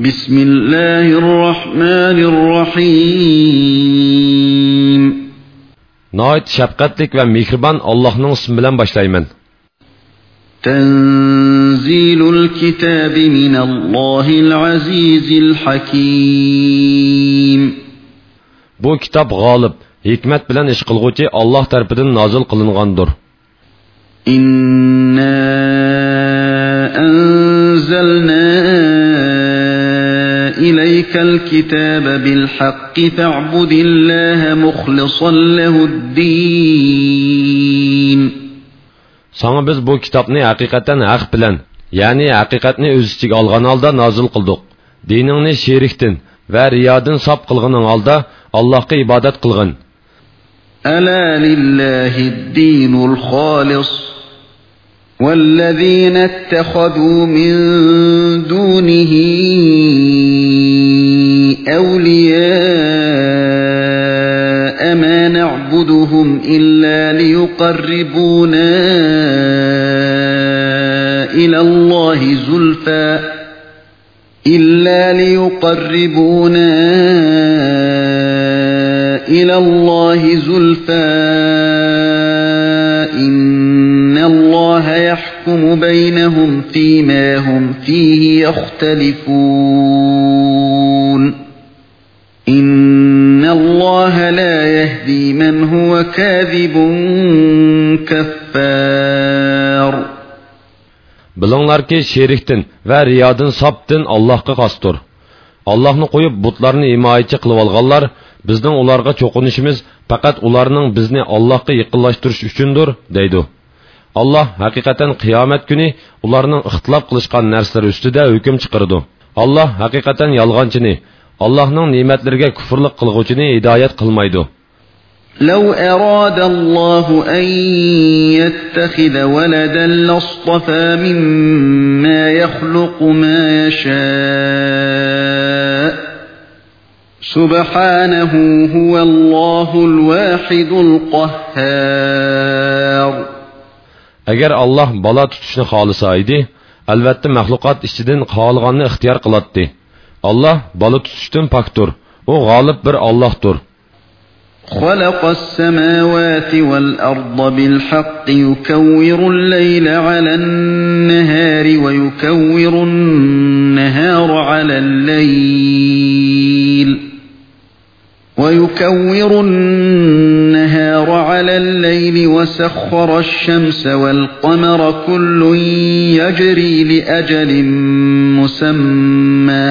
بسم الله الرحمن الرحيم şəfqətlik və mehriban Allah'ın ismi bilan başlayman. تنزيل الكتاب من الله العزيز الحكيم Bu kitap g'olib, hikmat bilan ish qilguvchi Alloh tarafidan nozil qilingandir. إنا أنزلنا إليك الكتاب بالحق فاعبد الله مخلصا له الدين Sana biz bu kitobni haqiqatan haq bilan, ya'ni haqiqatni o'z ichiga olgan holda nozil qildik. Diningni sherikdan va riyodan sop qilganing holda Allohga ibodat qilgin. ألا لله الدين الخالص والذين اتخذوا من دونه أولياء ما نعبدهم إلا ليقربونا إلى الله زلفى إلا ليقربونا إلى الله زلفى يحكم بينهم فيما هم فيه يختلفون إن الله لا يهدي من هو كاذب كفار Bilinglarki sherikdan va riyodan sopdan Allohga xosdir. Allohni qo'yib butlarni himoyachi qilib olganlar bizning ularga cho'qinishimiz faqat ularning bizni Allohga yaqinlashtirish uchundir, deydi. Alloh haqiqatan qiyomat kuni ularning ixtilof qilishgan narsalar ustida hukm chiqaradi. Alloh haqiqatan yolg'onchini, Allohning ne'matlariga kufrlik qilguvchini hidoyat qilmaydi. لو أراد الله أن يتخذ ولدا لاصطفى مما يخلق ما يشاء سبحانه هو الله الواحد القهار Agar Alloh bola tutishni xohlasa edi, albatta mahluqot ichidan xohlaganni ixtiyor qiladi. Alloh bola tutishdan pokdir. U g'olib bir Allohdir. خلق السماوات والأرض بالحق يكور الليل على النهار ويكور النهار على الليل ويكور النهار على الليل وسخر الشمس والقمر كل يجري لأجل مسمى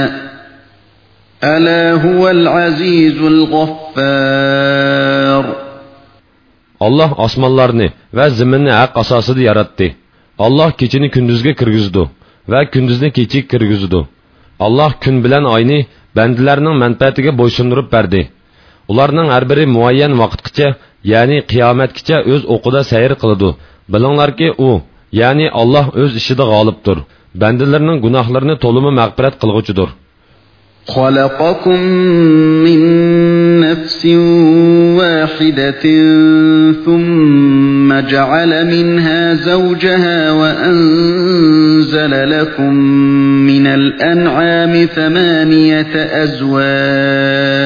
ألا هو العزيز الغفار Allah osmonlarni va zaminni haq asosida yaratdi. Allah kechini kunduzga kirgizdi va kunduzni kechiga kirgizdi. Allah kun bilan oyni bandalarning manfaatiga bo'ysundirib berdi. Ularning har biri muayyan vaqtgacha, ya'ni qiyomatgacha o'z o'qida sayr qiladi. Bilinglarki, u, ya'ni Allah o'z ishida g'olibdir. Bandalarning gunohlarini to'limi mag'firat qilg'uchidir. خلقكم من نفس واحدة ثم جعل منها زوجها وأنزل لكم من الأنعام ثمانية أزواج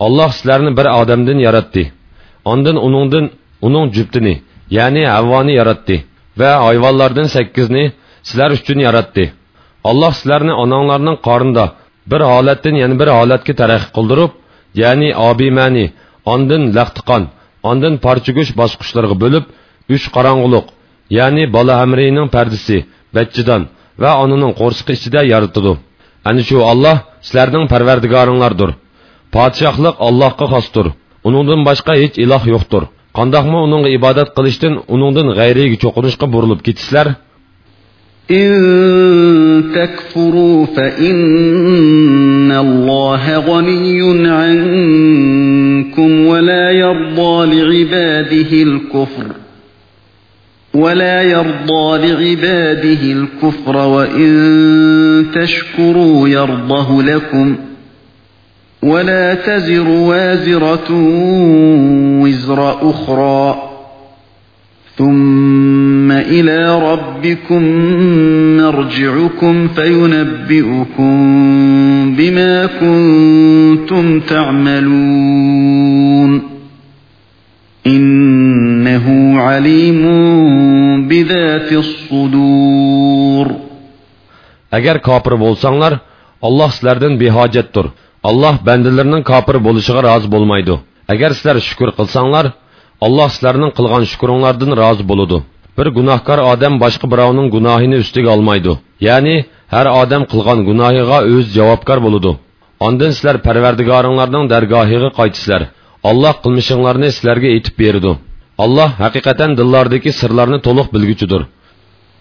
Allah sizlarni bir odamdan yaratdi. Ondan uningdan uning juftini, ya'ni Havvoni yaratdi va hayvonlardan 8 ni sizlar uchun yaratdi. Allah sizlarni onanglarning qorinda bir holatdan yana bir holatga taraqqiy qildirib, ya'ni obimani, ondan laqtiqon, ondan parchago'sh bosqichlarga bo'lib, uch qorong'uliq, ya'ni bola amrining pardisi, bachchidan va onaning qo'rsiqi ichida yaratdi. Ana shu Alloh sizlarning parvardigoringlardir. Padişahlık Allah'a xosdir. Uningdan boshqa hech iloh yo'qdir. Qandaqmi uningga ibodat qilishdan, uningdan g'ayriga cho'qinishga burilib ketisizlar? إن تكفروا فإن الله غني عنكم ولا يرضى لعباده الكفر ولا يرضى لعباده الكفر وإن تشكروا يرضه لكم ولا تزر وازرة وزر أخرى. ثم إلى ربكم مرجعكم فينبئكم بما كنتم تعملون. إنه عليم بذات الصدور. agar kofir bo'lsanglar olloh sizlardan behojatdir olloh bandalarining kofir bo'lishiga rozi bo'lmaydi agar sizlar shukur qilsanglar alloh sizlarning qilgan shukringlardan rozi bo'ladi bir gunohkor odam boshqa birovning gunohini ustiga olmaydi ya'ni har odam qilgan gunohiga o'zi javobgar bo'ladi ondan sizlar parvardigoringlarning dargohiga qaytisizlar olloh qilmishinglarni sizlarga aytib berdi olloh haqiqatan dillardagi sirlarni to'liq bilguchidir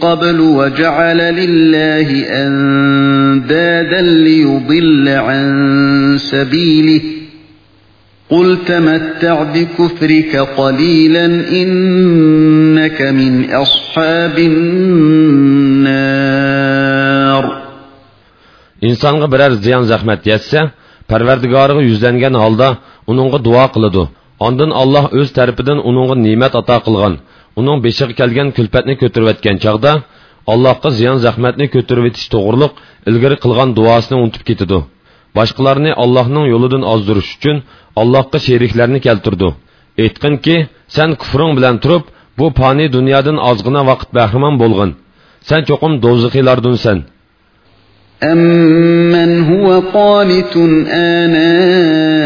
قبل وجعل لله أندادا ليضل عن سبيله قل تمتع بكفرك قليلا إنك من أصحاب النار insonga biror ziyon zahmat yetsa parvardigoriga yuzlangan holda uningga duo qiladi ondin olloh o'z tarafidan uningga ne'mat ato qilgan uning beshiga kelgan kulfatni ko'tarayotgan chog'da allohga ziyon zahmatni ko'tarib etish to'g'riliq ilgari qilgan duosini unutib ketidi boshqalarni allohning yo'lidan ozdirish uchun allohga sheriklarni keltirdi aytqinki san kufring bilan turib bu foniy dunyodan ozgina vaqt bahramon bo'lg'in san cho'qim do'zaxiylardunsan أَمَّنْ هُوَ قَانِتٌ آنَاءَ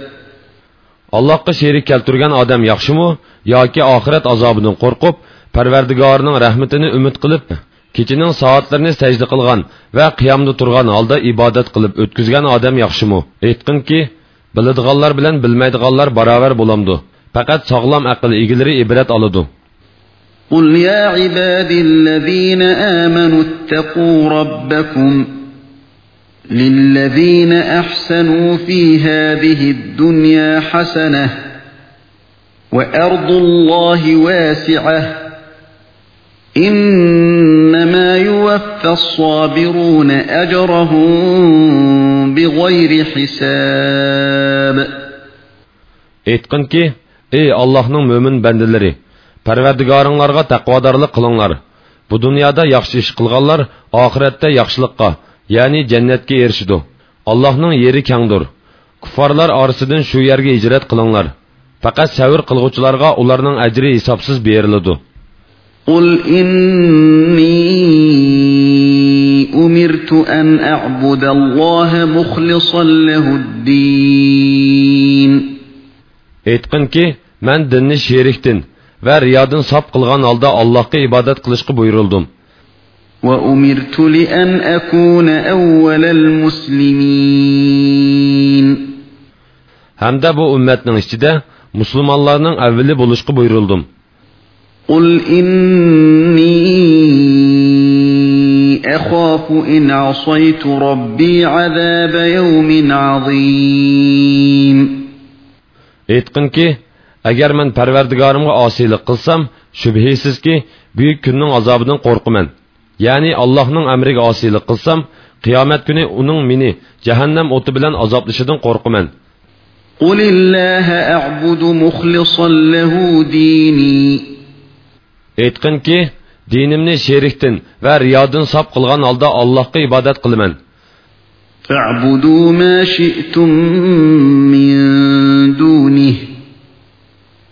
allohga sherik keltirgan odam yaxshimi yoki oxirat azobidan qo'rqib parvardigorining rahmatini umid qilib kechining soatlarini sajda qilgan va qiyomda turgan holda ibodat qilib o'tkazgan odam yaxshimi aytqinki biladiganlar bilan bilmaydiganlar barobar bo'lamdi faqat sog'lom aql egalari ibrat oladi قل يا عبادي الذين آمنوا اتقوا ربكم للذين أحسنوا في هذه الدنيا حسنة وأرض الله واسعة إنما يوفى الصابرون أجرهم بغير حساب aytqinki ey allohning mo'min bandalari parvardigoringlarga taqvodorlik qilinglar bu dunyoda yaxshi ish qilganlar oxiratda yaxshilikqa ya'ni jannatga erishidi allohning yeri kangdir kuffarlar orasidan shu yerga hijrat qilinglar faqat savr qilg'uvchilarga ularning ajri hisobsiz beriladi قل إني أمرت أن أعبد الله مخلصا له الدين aytqinki man dinni sherikdin va riyodan sop qilgan holda allohga ibodat qilishga buyurildim وأمرت لأن أكون أول المسلمين hamda bu ummatning ichida musulmonlarning avvali bo'lishga buyurildim قل إني أخاف إن عصيت ربي عذاب يوم عظيم aytqinki agar man parvardigorimga osiylik qilsam shubhisizki buyuk kunning azobidan qo'rqaman ya'ni allohning amriga osiylik qilsam qiyomat kuni uning meni jahannam o'ti bilan azoblashidan qo'rqaman قل الله أعبد مخلصا له ديني aytqinki dinimni sherikdan va riyodan sop qilgan holda allohga ibodat qilaman فاعبدوا ما شئتم من دونه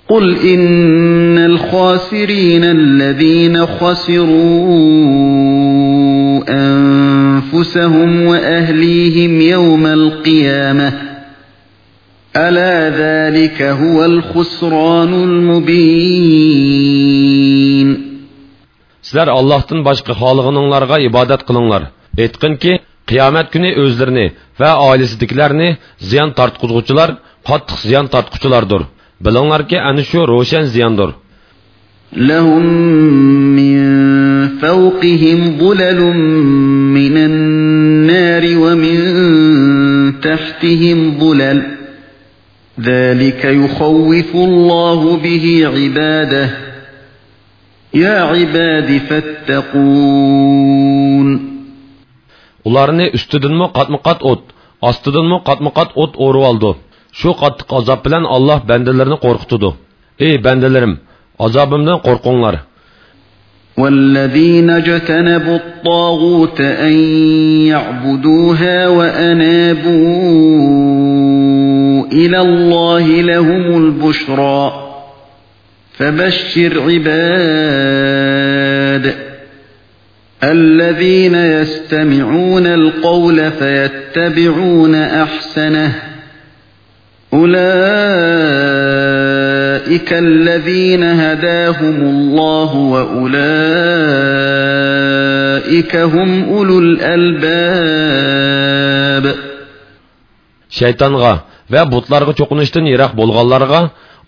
قل إن الخاسرين الذين خسروا أنفسهم وأهليهم يوم القيامة ألا ذلك هو الخسران المبين sizlar allohdan boshqa xolig'ininglarga ibodat qilinglar aytqinki qiyomat kuni o'zlarini va oilasidagilarni ziyon tortquzg'uchilar qattiq ziyon tortquchilardir bilinglarki ana shu ro'shan ziyondir لهم من فوقهم ظلل من النار ومن تحتهم ظلل ذلك يخوف الله به عباده يا عباد فاتقون ularni ustidanmi qatma qat o't ostidanmi qatma qat o't o'rib oldi shu qattiq azob bilan alloh bandalarini qo'rqitadi ey bandalarim azobimdan qo'rqinglar. والذين اجتنبوا الطاغوت أن يعبدوها وأنابوا إلى الله لهم البشرى فبشر عباد الذين يستمعون القول فيتبعون أحسنه أولئك الذين هداهم الله وأولئك هم أولو الألباب shaytonga va butlarga cho'qinishdan yiroq bo'lganlarga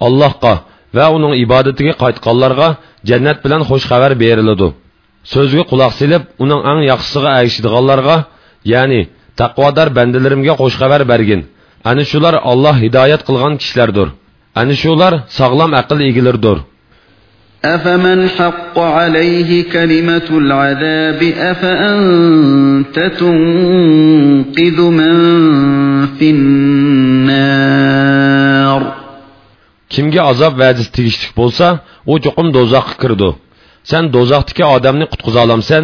allohga va uning ibodatiga qaytganlarga jannat bilan xush xabar beriladi so'zga quloq silib uning eng yaxshisiga agishadiganlarga ya'ni taqvodor bandalarimga xush xabar bergin ana shular olloh hidoyat qilgan kishilardir ana shular sog'lom aql egalaridir أفمن حق عليه كلمة العذاب أفأنت تنقذ من في النار kimga azob va'disi tegishlik bo'lsa u cho'qim do'zaxga kirdi sen do'zaxdagi odamni qutqiza olamsan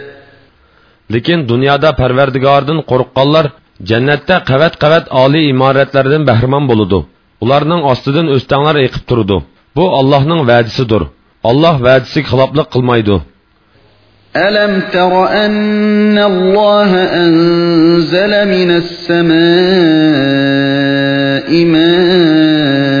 lekin dunyoda parvardigordan qo'rqqanlar jannatda qavat qavat oliy imoratlardan bahramon bo'ludi ularning ostidan o'stanglar eqib turdi bu allohning va'disidir olloh va'disiga xiloflik qilmaydi ألم تر أن الله أنزل من السماء ماء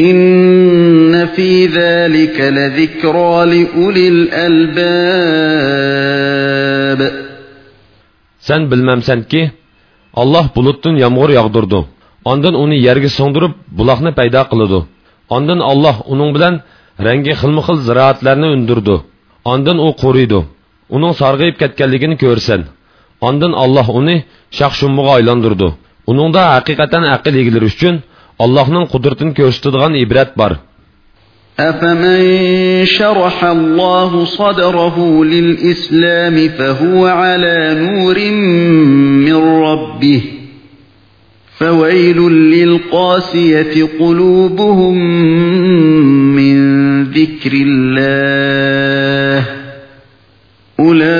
إن في ذلك لذكرى لأولي الألباب sen bilmamsanki olloh bulutdan yomg'ir yog'dirdi ondan uni yerga singdirib buloqni paydo qiladi ondan olloh uning bilan rangi xilma xil ziroatlarni undirdi ondan u quriydi uning sarg'ayib ketganligini ko'rsan ondan olloh uni shox shumbug'a aylantirdi uningda haqiqatan aql egalari uchun allohning qudratini ko'rsatadigan ibrat bor. أفمن شرح الله صدره للإسلام فهو على نور من ربه فويل للقاسية قلوبهم من ذكر الله أولئك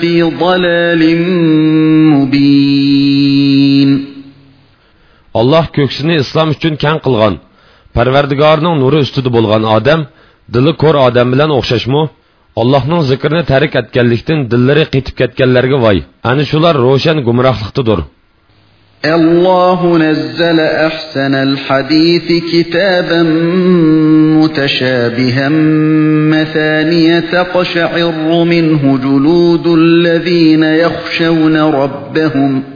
في ضلال مبين alloh ko'ksini islom uchun kang qilgan parvardigorning nuri ustida bo'lgan odam dili ko'r odam bilan o'xshashmi allohning zikrini tarik etganlikdan dillari qetib ketganlarga voy ana shular ro'shan gumrohliqdadir الله نزل أحسن الحديث كتابا متشابها مثانية تقشعر منه جلود الذين يخشون ربهم ۖ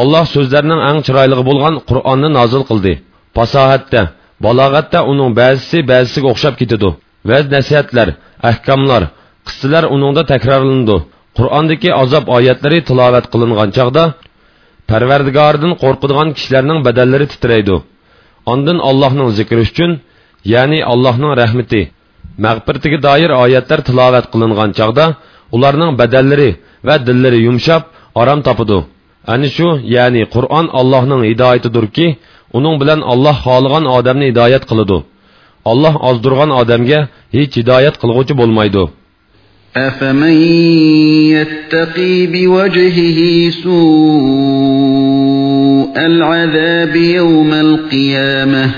Allah sözlərinin ən çiraylığı bolğan Qur'anı nazil qıldı. Pasahatda, balağatda onun bəzisi bəzisigə oxşab ketidu. Vəz nəsihətlər, əhkamlar, qıssalar onunda təkrarlandı. Qur'ondagi azob oyatlari tilovat qilingan chaqda Parvardigordan qo'rqadigan kishilarning badallari titraydi. Ondan Allohning zikri uchun, ya'ni Allohning rahmati, mag'firatiga doir oyatlar tilovat qilingan chaqda ularning badallari va dillari yumshab, orom topadi. Ani shu, ya'ni Qur'on Allohning hidoyatidirki, uning bilan Alloh xohlagan odamni hidoyat qiladi. Alloh ozdirgan odamga hech hidoyat qilguvchi bo'lmaydi. أفمن يتقي بوجهه سوء العذاب يوم القيامة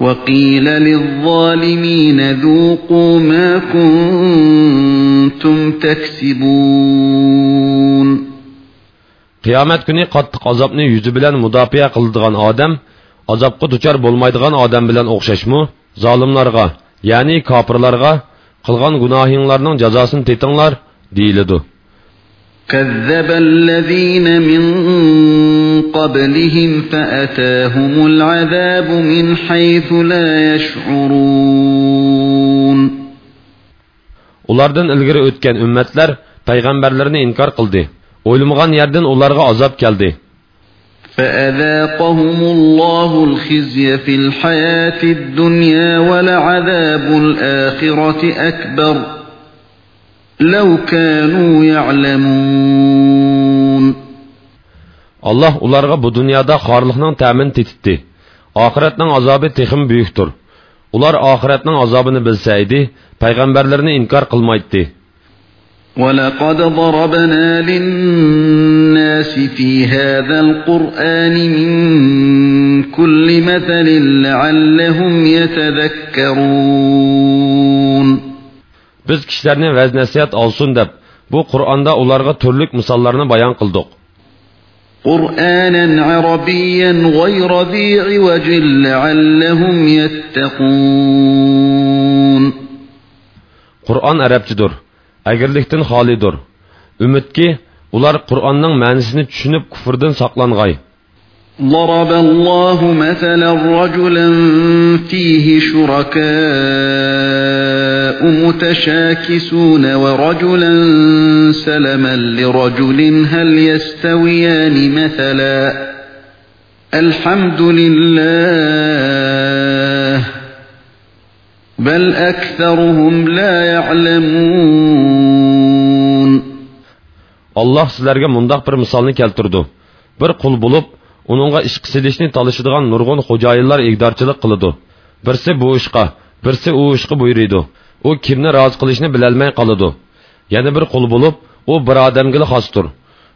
وقيل للظالمين ذوقوا ما كنتم تكسبون qiyomat kuni qattiq azobni yuzi bilan mudofaa qiladigan odam azobga duchor bo'lmaydigan odam bilan o'xshashmi zolimlarga ya'ni kofirlarga qilgan gunohinglarning jazosini tetinglar deyiladi كذب الذين من قبلهم فأتاهم العذاب من حيث لا يشعرون Ulardan ilgari o'tgan ummatlar payg'ambarlarni inkor qildi. o'ylamagan yerdan ularga azob keldi فأذاقهم الله الخزي في الحياة الدنيا ولعذاب الآخرة أكبر لو كانوا يعلمون Allah ularga bu dunyoda xorliqning ta'min tetitdi. Oxiratning azobi texim buyukdir. Ular oxiratning azobini bilsa edi, payg'ambarlarni inkor qilmaydi. ولقد ضربنا للناس في هذا القرآن من كل مثل لعلهم يتذكرون Biz kişilerini vəz nəsiyyət olsun deb, bu Qur'anda onlarga türlük misallarını bayan qıldıq. قرآنا عربيا غير ذي عوج لعلهم يتقون Qur'on arabchidir. Agirlikdan xolidir umidki ular qur'onning ma'nisini tushunib kufrdan saqlang'ay ضرب الله مثلا رجلا فيه شركاء متشاكسون ورجلا سلما لرجل هل يستويان مثلا الحمد لله بل أكثرهم لا يعلمون Allah sizlarga mundaq bir misolni keltirdi. Bir qul bo'lib, uningga ish qisilishni talishadigan nurg'un xo'jayinlar igdorchilik qiladi. Birsi bu ishqa, birsi u ishqa buyuriydi. U kimni rozi qilishni bilolmay qoladi. Yana bir qul bo'lib, u bir odamga xosdir.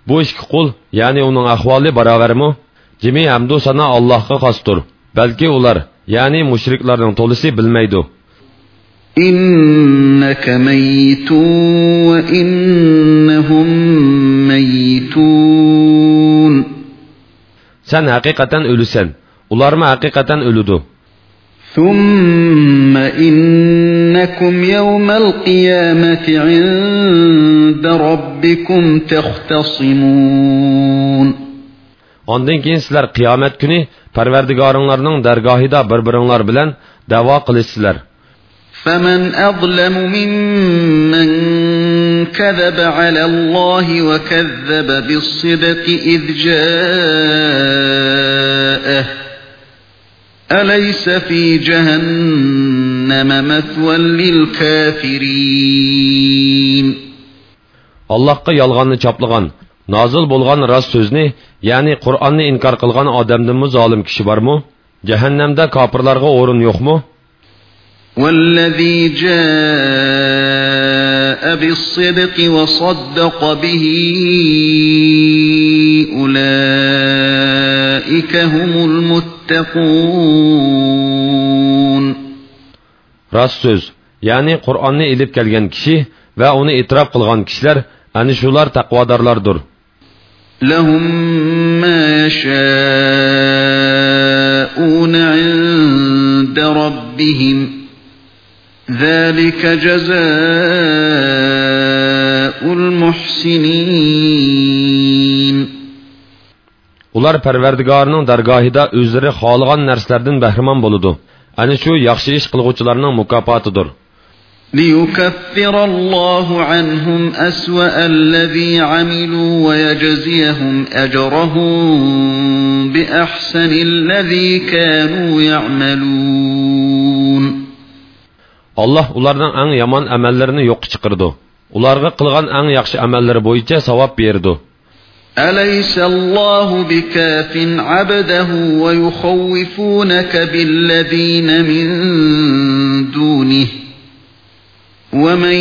Bu ikki qul, ya'ni uning ahvoli barobarmi? Jimi hamdu sana Allohga xosdir. Balki ular, ya'ni mushriklarning to'lisi bilmaydi. إنك ميت وإنهم ميتون Sen hakikaten ölüsen. Ular mı hakikaten ölüdü? ثم إنكم يوم القيامة عند ربكم تختصمون Ondan keyin sizlar qiyomat kuni Parvardigoringlarning dargohida bir-biringlar bilan da'vo qilasizlar. فمن أظلم ممن كذب على الله وكذب بالصدق إذ جاءه أليس في جهنم مثوى للكافرين allohga yolg'onni choplagan nozil bo'lgan rost so'zni ya'ni qur'onni inkor qilgan odamdinmi zolim kishi bormi jahannamda kofirlarga o'rin yo'qmi والذي جاء بالصدق وصدق به أولئك هم المتقون rost so'z ya'ni qur'onni ilib kelgan kishi va uni e'tirof qilgan kishilar ana shular taqvodorlardir لهم ما يشاءون عند ربهم ذلك جزاء المحسنين ular parvardigorining dargohida o'zlari xohlagan narsalardan bahramon bo'ladi ana shu yaxshi ish qilg'uvchilarning mukofotidir ليكفر الله عنهم أسوأ الذي عملوا ويجزيهم أجرهم بأحسن الذي كانوا يعملون alloh ularning eng yomon amallarini yo'qqa chiqirdi ularga qilgan eng yaxshi amallari bo'yicha savob berdi أليس الله بكاف عبده ويخوفونك بالذين من دونه ومن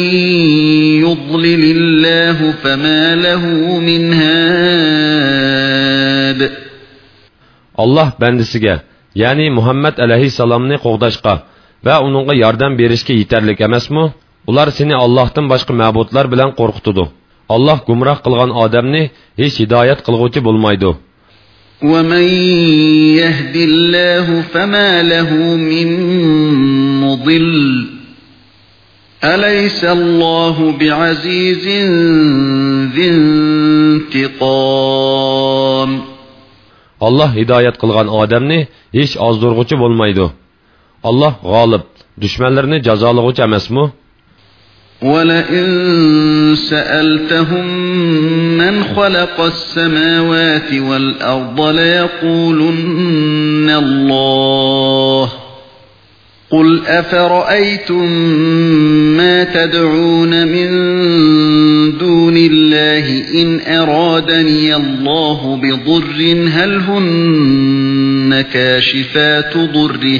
يضلل الله فما له من هاد alloh bandisiga ya'ni muhammad alayhissalomni qo'g'dashga va uningga yordam berishga yetarlik emasmi ular seni ollohdan boshqa ma'budlar bilan qo'rqitadi olloh gumroh qilgan odamni hech hidoyat qilg'uvchi bo'lmaydi ومن يهد الله فما له من مضل أليس الله بعزيز ذي انتقام olloh hidoyat qilgan odamni hech ozdirg'uchi bo'lmaydi olloh g'olib. Dushmanlarni jazolag'uchi emasmi? ولئن سألتهم من خلق السماوات والأرض ليقولن الله قل أفرأيتم ما تدعون من دون الله إن أرادني الله بضر هل هن كاشفات ضره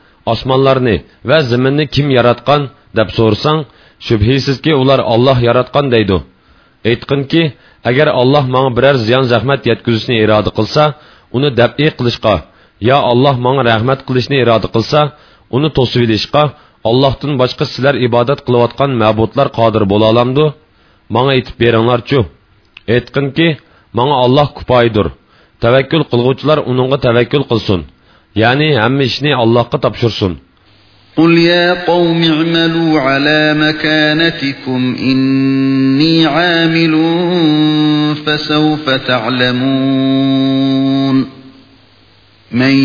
osmonlarni va zaminni kim yaratgan deb so'rsang shubhisizki ular olloh yaratgan deydi aytqinki agar olloh manga biror ziyon zahmat yetkazishni iroda qilsa uni dabiy qilishga yo alloh manga rahmat qilishni iroda qilsa uni to'sib ilishga ollohdan boshqa sizlar ibodat qilayotgan ma'budlar qodir bo'la olamdi manga aytib beringlarchu aytqinki manga olloh kupoyidir tavakkul qilg'uvchilar uningga tavakkul qilsin ya'ni hamma ishni allohga topshirsin قل يا قوم اعملوا على مكانتكم إني عامل فسوف تعلمون من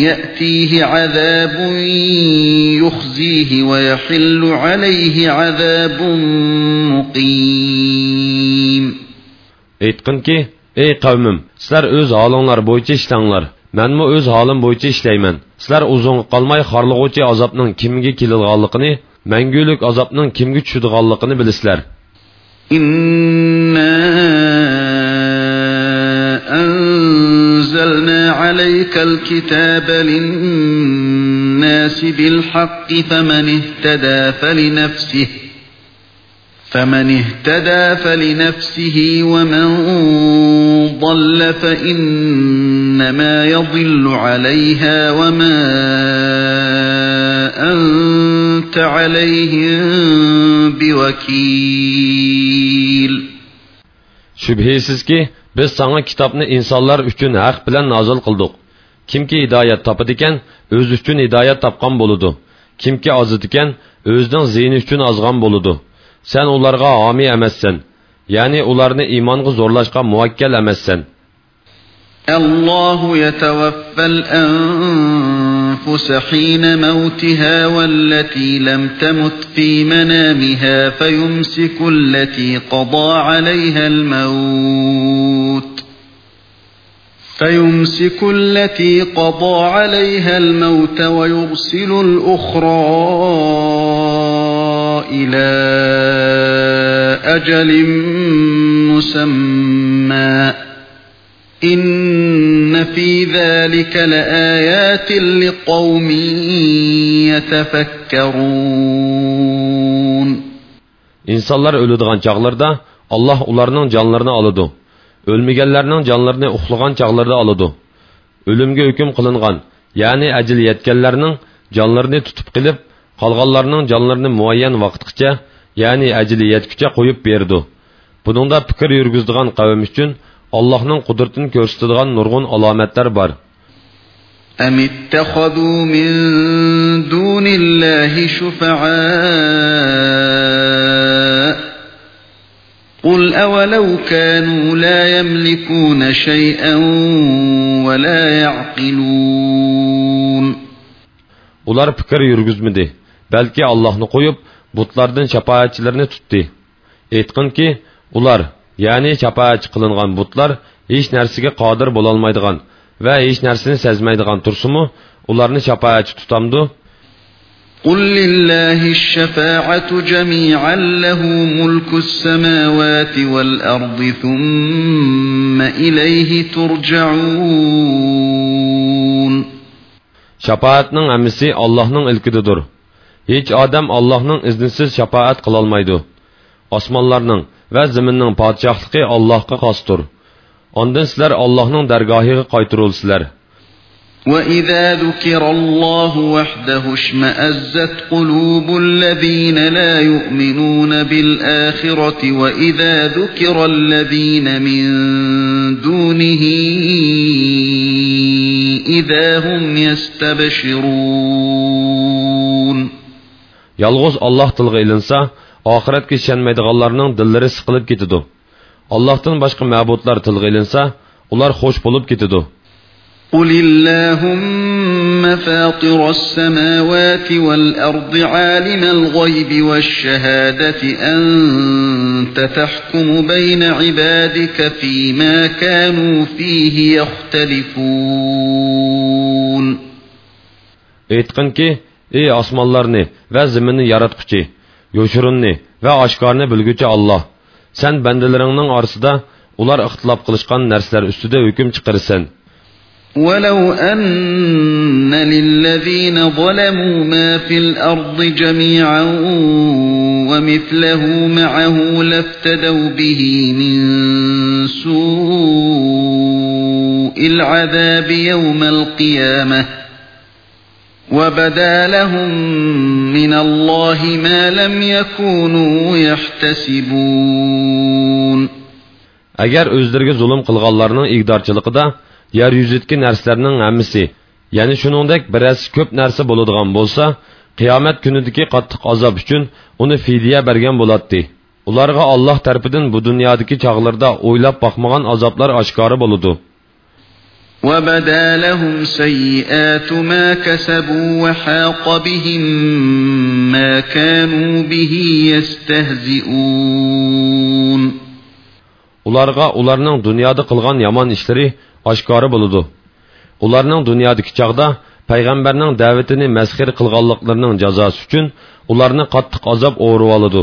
يأتيه عذاب يخزيه ويحل عليه عذاب مقيم aytqinki ey qavmim sizlar o'z holinglar bo'yicha ishlanglar manmu o'z holim bo'yicha ishlayman sizlar uzun qolmay xorlig'uvchi azobning kimga kelilganligini mangulik azobning kimga tushadiganligini bilasizlar إنا أنزلنا عليك الكتاب للناس بالحق فمن اهتدى فلنفسه فمن اهتدى فلنفسه ومن ضل فإنما يضل عليها وما أنت عليهم بوكيل shubhisizki biz sana kitobni insonlar uchun haq bilan nozil qildik kimki hidoyat topadikan o'zi uchun hidoyat topgan bo'ludi kimki ozadikan o'zining ziyni uchun ozgan bo'ludi sen ularga homiy emassan ya'ni ularni iymonga zo'rlashga muvakkal emassan الله يتوفى الأنفس حين موتها والتي لم تمت في منامها فيمسك التي قضى عليها الموت فيمسك التي قضى عليها الموت ويرسل الأخرى إلى أجل مسمى إن في ذلك لآيات لقوم يتفكرون insonlar o'ladigan chog'larda alloh ularning jonlarini oladi o'lmaganlarning jonlarini uxlagan chog'larda oladi o'limga hukm qilingan ya'ni ajil yetganlarning jonlarini tutib qilib qolganlarning jonlarini muayyan vaqtgacha ya'ni ajili yetguncha qo'yib berdi buningda fikr yurgizdigan qavm uchun allohning qudratini ko'rsatadigan nurg'un alomatlar bor أم اتخذوا من دون الله شفعاء قل أولو كانوا لا يملكون شيئا ولا يعقلون ular fikr yurgizmidi balki allohni qo'yib butlardan shafoatchilarni tutdi aytqinki ular ya'ni shafoatchi qilingan butlar hech narsaga qodir bo'lolmaydigan va hech narsani sezmaydigan tursimu ularni shafoatchi tutamdu قل لله الشفاعة جميعا له ملك السماوات والأرض ثم إليه ترجعون shafoatning hammasi allohning ilkididir hech odam allohning iznisiz shafoat qilolmaydi osmonlarning va zaminning podshohligi allohga xosdir ondan sizlar allohning dargohiga qaytirilsizlar وإذا ذكر الله وحده اشمأزت قلوب الذين لا يؤمنون بالآخرة وإذا ذكر الذين من دونه إذا هم يستبشرون yolg'iz olloh tilga ilinsa oxiratga ishonmaydiganlarning dillari siqilib ketidi allohdan boshqa ma'budlar tilga ilinsa ular xush bo'lib ketidi قل اللهم فاطر السماوات والأرض عالم الغيب والشهادة أنت تحكم بين عبادك فيما كانوا فيه يختلفون aytqinki ey osmonlarni va zaminni yaratquchi yo'shirinni va oshkorni bilguchi olloh san bandalaringning orasida ular ixtilof qilishgan narsalar ustida hukm chiqarsan ولو أن للذين ظلموا ما في الأرض جميعا ومثله معه لافتدوا به من سوء العذاب يوم القيامة وبدا لهم من الله ما لم يكونوا يحتسبون agar o'zlariga zulm qilganlarning igdorchiligida yer yuzidagi narsalarning hammasi ya'ni shuningdek birasi ko'p narsa bo'ladigan bo'lsa qiyomat kunidagi qattiq azob uchun uni fidya bergan bo'ladi ularga olloh tarafidan bu dunyodagi chog'larda o'ylab boqmagan azoblar oshkora bo'ludi وبدا لهم سيئات ما كسبوا وحاق بهم ما كانوا به يستهزئون ularga ularning dunyoda qilgan yomon ishlari oshkora bo'ludi ularning dunyodagi chog'da payg'ambarning da'vatini masxir qilganliklarining jazosi uchun ularni qattiq azob o'rib oladi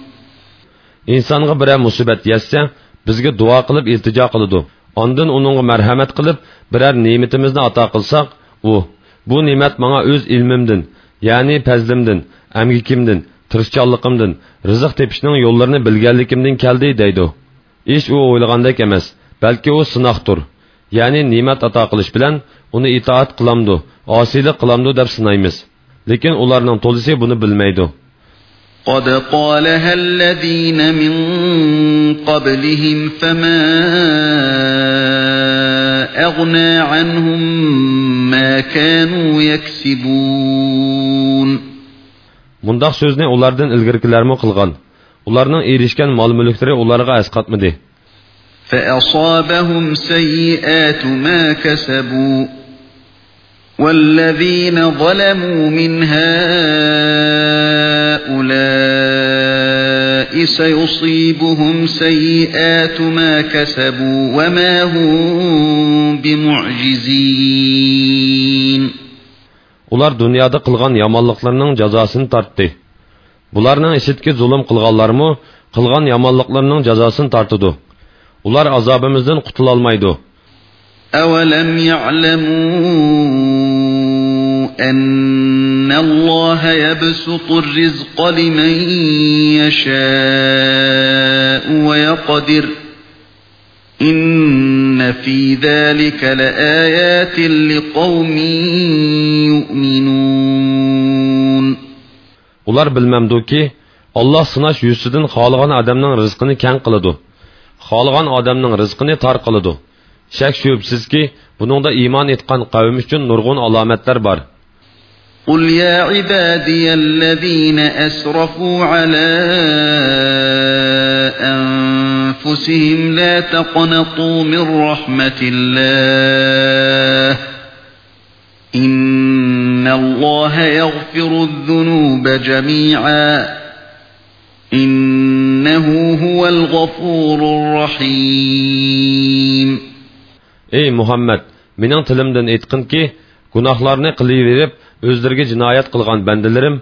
insonga biror musibat yetsa bizga duo qilib iltijo qiladi. Ondin uningga marhamat qilib biror ne'matimizni ato qilsak u bu ne'mat manga o'z ilmimdan ya'ni fazlimdan amgikimdan tirishchanligimdan rizq tepishning yo'llarini bilganligimdan keldi deydi ish u o'ylagandek emas balki u sinoqdir ya'ni ne'mat ato qilish bilan uni itoat qilamdu osiylik qilamdu deb sinaymiz. Lekin ularning to'lisi buni bilmaydi. قد قالها الذين من قبلهم فما أغنى عنهم ما كانوا يكسبون Mundaq so'zni ulardan ilgirkilarmi qilgan. Ularning erishgan mol-mulklari ularga asqatmadi. فأصابهم سيئات ما كسبوا والذين ظلموا من هؤلاء سيصيبهم سيئات ما كسبوا وما هم بمعجزين ular dunyoda qilgan yomonliqlarning jazosini tortdi bularning ishitki zulm qilganlarmi qilgan yomonliqlarning jazosini tortidi ular azobimizdan qutulolmaydi أَوَلَمْ يَعْلَمُوا أَنَّ اللَّهَ يَبْسُطُ الرِّزْقَ لِمَن يَشَاءُ وَيَقْدِرُ إِنَّ فِي ذَلِكَ لَآيَاتٍ لِقَوْمٍ يُؤْمِنُونَ Ular bilmemduki Allah sınaş yüzsüdün xalığan adamın rızkını kən qılıdı. Xalığan adamın rızkını tar qılıdı. Şək şübsizki, bununda iman etqan qavm üçün nurgun alametler var. قل يا عبادي الذين أسرفوا على أنفسهم لا تقنطوا من رحمة الله. إن الله يغفر الذنوب جميعا. إنه هو الغفور الرحيم. Ey Muhammed, mening tilimdan aytqinki, gunohlarni qilaverib, o'zlariga jinoyat qilgan bandalarim,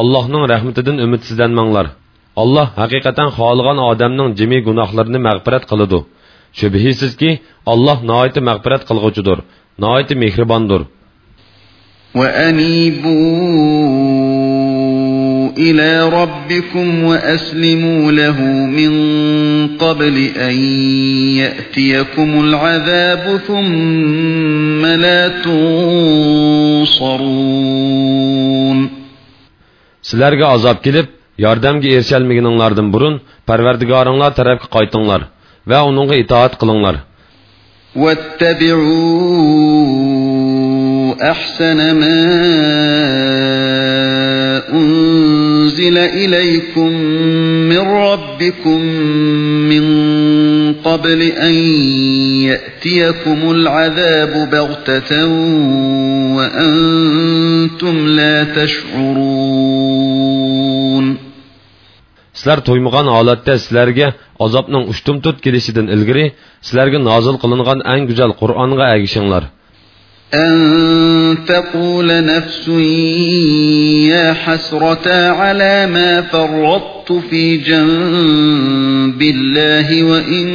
Allohning rahmatidan umidsizlanmanglar. Allah haqiqatan xohlagan odamning jimi gunohlarini mag'firat qiladi. Shubhisizki, Alloh noiti mag'firat qilg'uchidir, noiti mehribondir. وأنيبوا إلى ربكم وأسلموا له من قبل أن يأتيكم العذاب ثم لا تنصرون Sizlarga azob kelib, yordamga erishalmaganinglardan burun Parvardigoringlar tarafga qaytinglar va uningga itoat qilinglar. واتبعوا أحسن ما أنزل إليكم من ربكم من قبل أن يأتيكم العذاب بغتة وأنتم لا تشعرون Sizlar to'ymagan holatda sizlarga azobning ushtum-tut kelishidan ilgari sizlarga nozil qilingan eng go'zal Qur'onga agishinglar. أن تقول نفس يا حسرة على ما فرطت في جنب الله وإن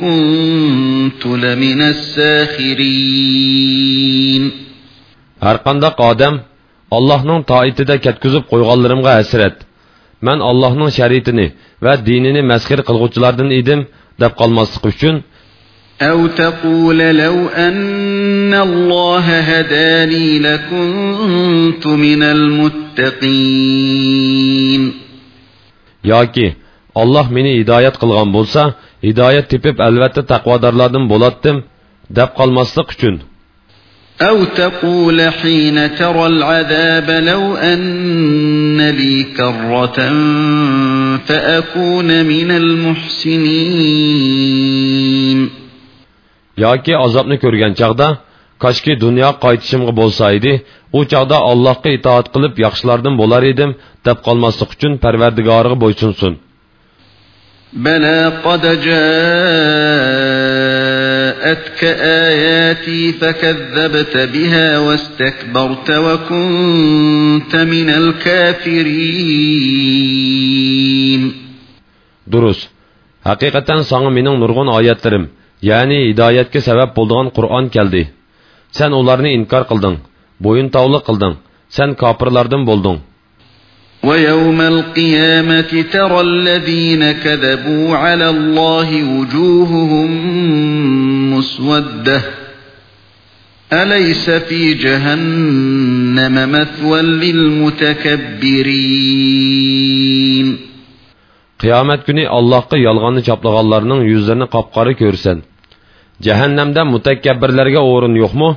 كنت لمن الساخرين Har qandaq odam Allohning toitida ketkizib qo'yganlarimga hasrat. Men Allohning shariatini va dinini masxir qilguvchilardan edim deb qolmaslik uchun أو تقول لو أن الله هداني لكنت من المتقين ياكي الله مني إداية قلغان بولسا هدايت تپيب ألوات تقوادر لادم بولاتتم دب قلمسلق چون أو تقول حين ترى العذاب لو أن لي كرة فأكون من المحسنين yoki azobni ko'rgan chaqda koshki dunyo qaytishimga bo'lsa edi u chaqda allohga itoat qilib yaxshilardan bo'lar edim deb qolmaslik uchun parvardigoriga bo'ysunsin بلى قد جاءتك آياتي فكذبت بها واستكبرت وكنت من الكافرين durust haqiqatan sanga mening nurg'un oyatlarim ya'ni hidoyatga sabab bo'ladigan qur'on keldi sen ularni inkor qilding bo'yin tovli qilding sen kofirlardan bo'lding ويوم القيامة ترى الذين كذبوا على الله وجوههم مسودة أليس في جهنم مثوى للمتكبرين qiyomat kuni allohga yolg'onni choplaganlarning yuzlarini qop qora ko'rsan jahannamda mutakabbirlarga o'rin yo'qmi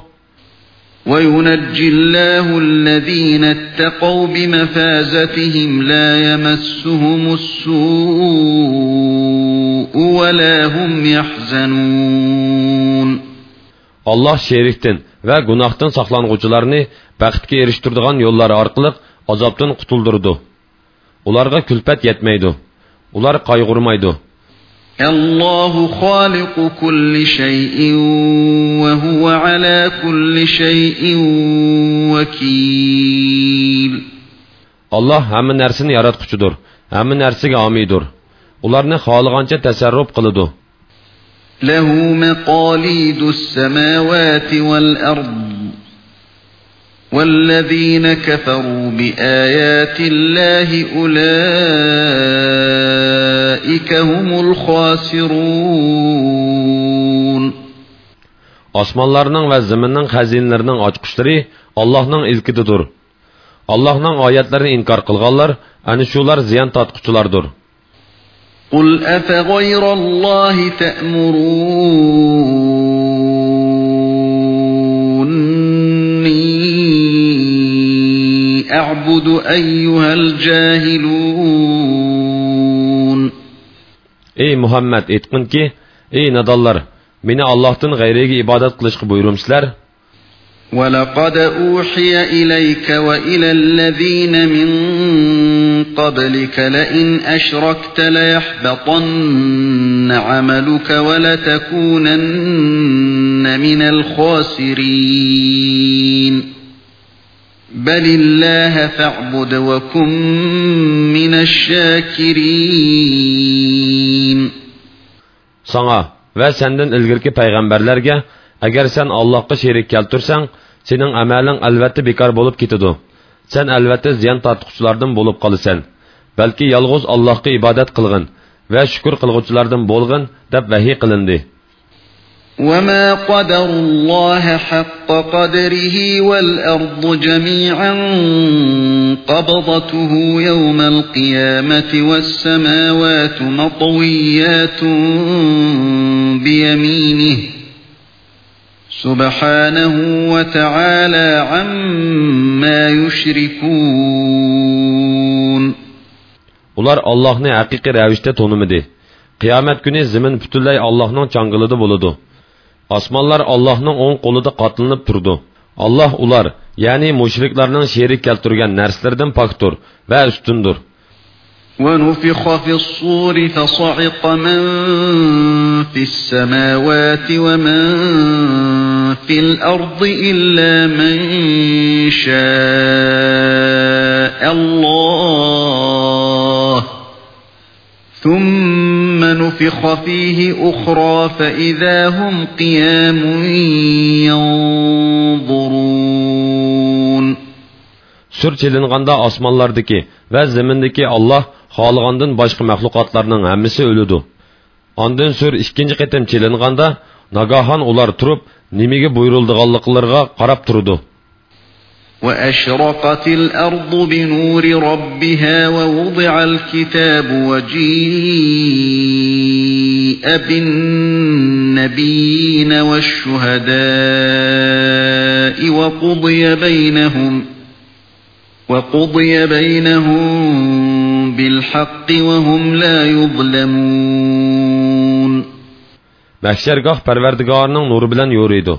وينجي الله الذين اتقوا بمفازتهم لا يمسهم السوء ولا هم يحزنون alloh sherikdan va gunohdan saqlang'uvchilarni baxtga erishtiradigan yo'llar orqali azobdan qutuldirdi ularga kulpat yetmaydi ular qayg'urmaydi الله خالق كل شيء وهو على كل شيء وكيل. الله هم نرسن يارد قشدور هم نرسن عميدور ولارن خالقانچ تسرب قلدو. له مقاليد السماوات والأرض. والذين كفروا بآيات الله أولئك هم الخاسرون osmonlarning va zaminning xazinalarining ochqichlari allohning ilkididir allohning oyatlarini inkor qilganlar ana shular ziyon tortquchilardir قل أفغير الله تأمروني أعبد أيها الجاهلون. Ey muhammad aytqinki ey nadollar meni allohdan g'ayriga ibodat qilishga buyurumsizlar ولقد أوحي إليك وإلى الذين من قبلك لئن أشركت ليحبطن عملك ولتكونن من الخاسرين. بل الله فاعبد وكن من الشاكرين Sana va senden ilgirki payg'ambarlarga agar sen Allohga sherik keltirsang, sening amaling albatta bekor bo'lib ketadi. Sen albatta ziyon tortquchilardan bo'lib qolasan. Balki yolg'iz Allohga ibodat qilgin va shukr qilguvchilardan bo'lg'in deb vahiy qilindi. وما قدر الله حق قدره والأرض جميعا قبضته يوم القيامة والسماوات مطويات بيمينه سبحانه وتعالى عما يشركون Ular Allohni haqiqiy ravishda tonimidi. Qiyomat kuni zamin butunlay Allohning changilida bo'ladi. Osmonlar Allohning o'ng qo'lida qotlinib turdi. Alloh ular, ya'ni mushriklarning sherik keltirgan narsalardan pokdir va ustundir. ونفخ في الصور فصعق من في السماوات ومن في الأرض إلا من شاء الله ثم نفخ فيه أخرى فإذا هم قيام ينظرون Sur çelinganda osmonlardagi va zamindagi Alloh xohlagandan boshqa mahluqotlarning hammasi o'ladi. Ondan sur ikkinchi qatim chelinganda nagahan ular turib, nimaga buyurildiganliklariga qarab turdi. وأشرقت الأرض بنور ربها ووضع الكتاب وجيء بالنبيين والشهداء وقضي بينهم وقضي بينهم بالحق وهم لا يظلمون Mahshargoh Parvardigorning nuri bilan yo'riydi.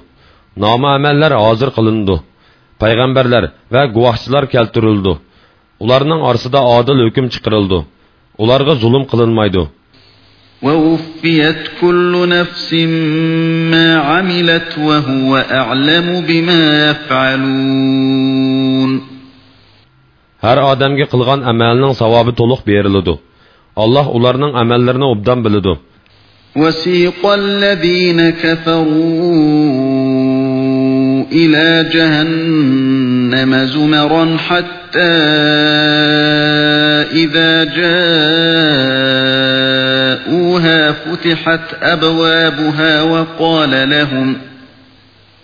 Nomi amallar hozir qilindi. Payg'ambarlar va guvohchilar keltirildi. Ularning orasida odil hukm chiqarildi. Ularga zulm qilinmaydi. ووفيت كل نفس ما عملت وهو أعلم بما يفعلون Har odamga qilgan amalining savobi to'liq beriladi. Alloh ularning amallarini obdan biladi. وسيق الذين كفروا إلى جهنم زمرا حتى إذا جاءوها فتحت أبوابها وقال لهم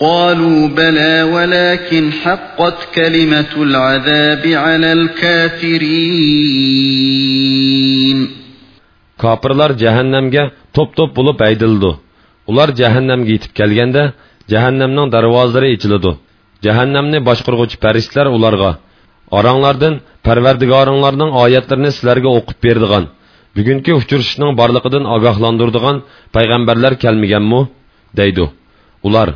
قالوا بلى ولكن حقت كلمة العذاب على الكافرين Kapırlar cehennemge top top bulup aydıldı. ular jahannamga yetib kelganda jahannamning darvozalari ichiladi jahannamni boshqurg'uvchi farishtalar ularga oranglardan parvardigoringlarning oyatlarini sizlarga o'qib berdigan bugungi uchrashishning borliqidan ogohlantirdigan payg'ambarlar kelmaganmi deydi ular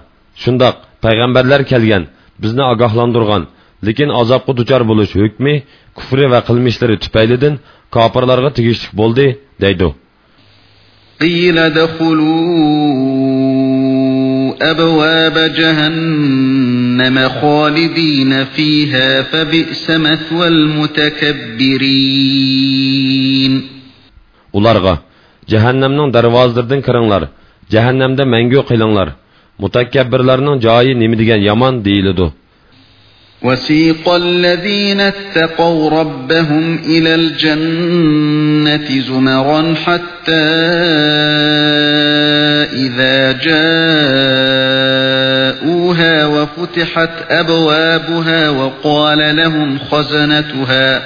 shundoq payg'ambarlar kelgan bizni ogohlantirgan lekin azobga duchor bo'lish hukmi kufri va qilmishlari tufaylidan kofirlarga tegishli bo'ldi deydi قيل ادخلوا أبواب جهنم خالدين فيها فبئس مثوى المتكبرين Ularga cehennemning darvozlaridan kiringlar, cehennemde mengu qilinglar. Mutakabbirlarning joyi nima degan yomon deyiladi. وسيق الذين اتقوا ربهم إلى الجنة زمرا حتى إذا جاءوها وفتحت أبوابها وقال لهم خزنتها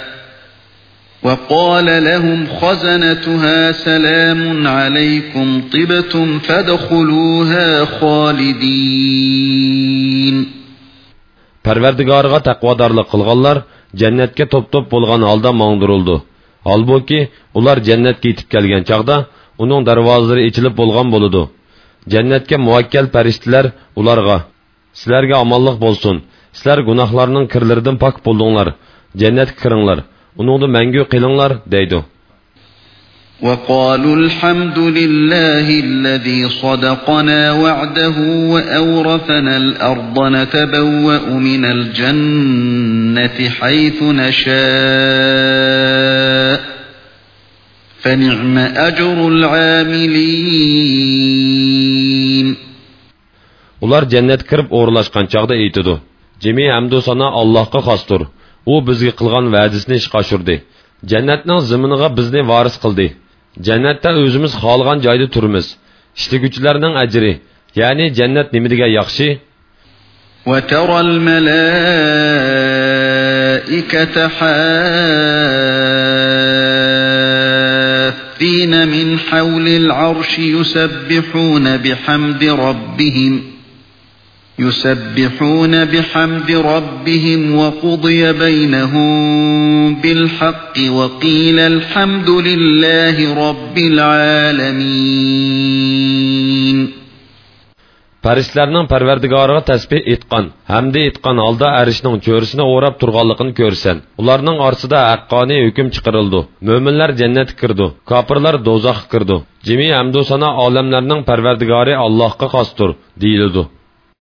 وقال لهم خزنتها سلام عليكم طبتم فادخلوها خالدين parvardigoriga taqvodorlik qilganlar jannatga to'p to'p bo'lgan holda mongdirildi holbuki ular jannatga yetib kelgan chog'da uning darvozalari ichilib bo'lgan bo'ludi jannatga muvakkal farishtalar ularga sizlarga omonlik bo'lsin sizlar gunohlarning kirlaridan pok bo'ldinglar jannatga kiringlar Uningni mangu qilinglar deydi وقالوا الحمد لله الذي صدقنا وعده وأورثنا الأرض نتبوأ من الجنة حيث نشاء فنعم أجر العاملين Ular cennet kirib o'rlashgan chog'da aytidi. Jami hamdu sana Allohga xosdir. U bizga qilgan va'dasini ishga oshirdi. Jannatning ziminiga bizni varis qildi. jannatda o'zimiz xohlagan joyda turmiz ishlaguvchilarning ajri ya'ni jannat nima degan yaxshi وترى الملائكة حافين من حول العرش يسبحون بحمد ربهم يسبحون بحمد ربهم وقضي بينهم بالحق وقيل الحمد لله رب العالمين Farishlarning parvardigoriga tasbih etgan, hamda etgan holda arishning cho'risini o'rab turganligini ko'rsan. Ularning orasida haqqoniy hukm chiqarildi. Mo'minlar jannatga kirdi, kofirlar do'zaxga kirdi. Jami hamdu sana olamlarning parvardigori Allohga xosdir, deyildi.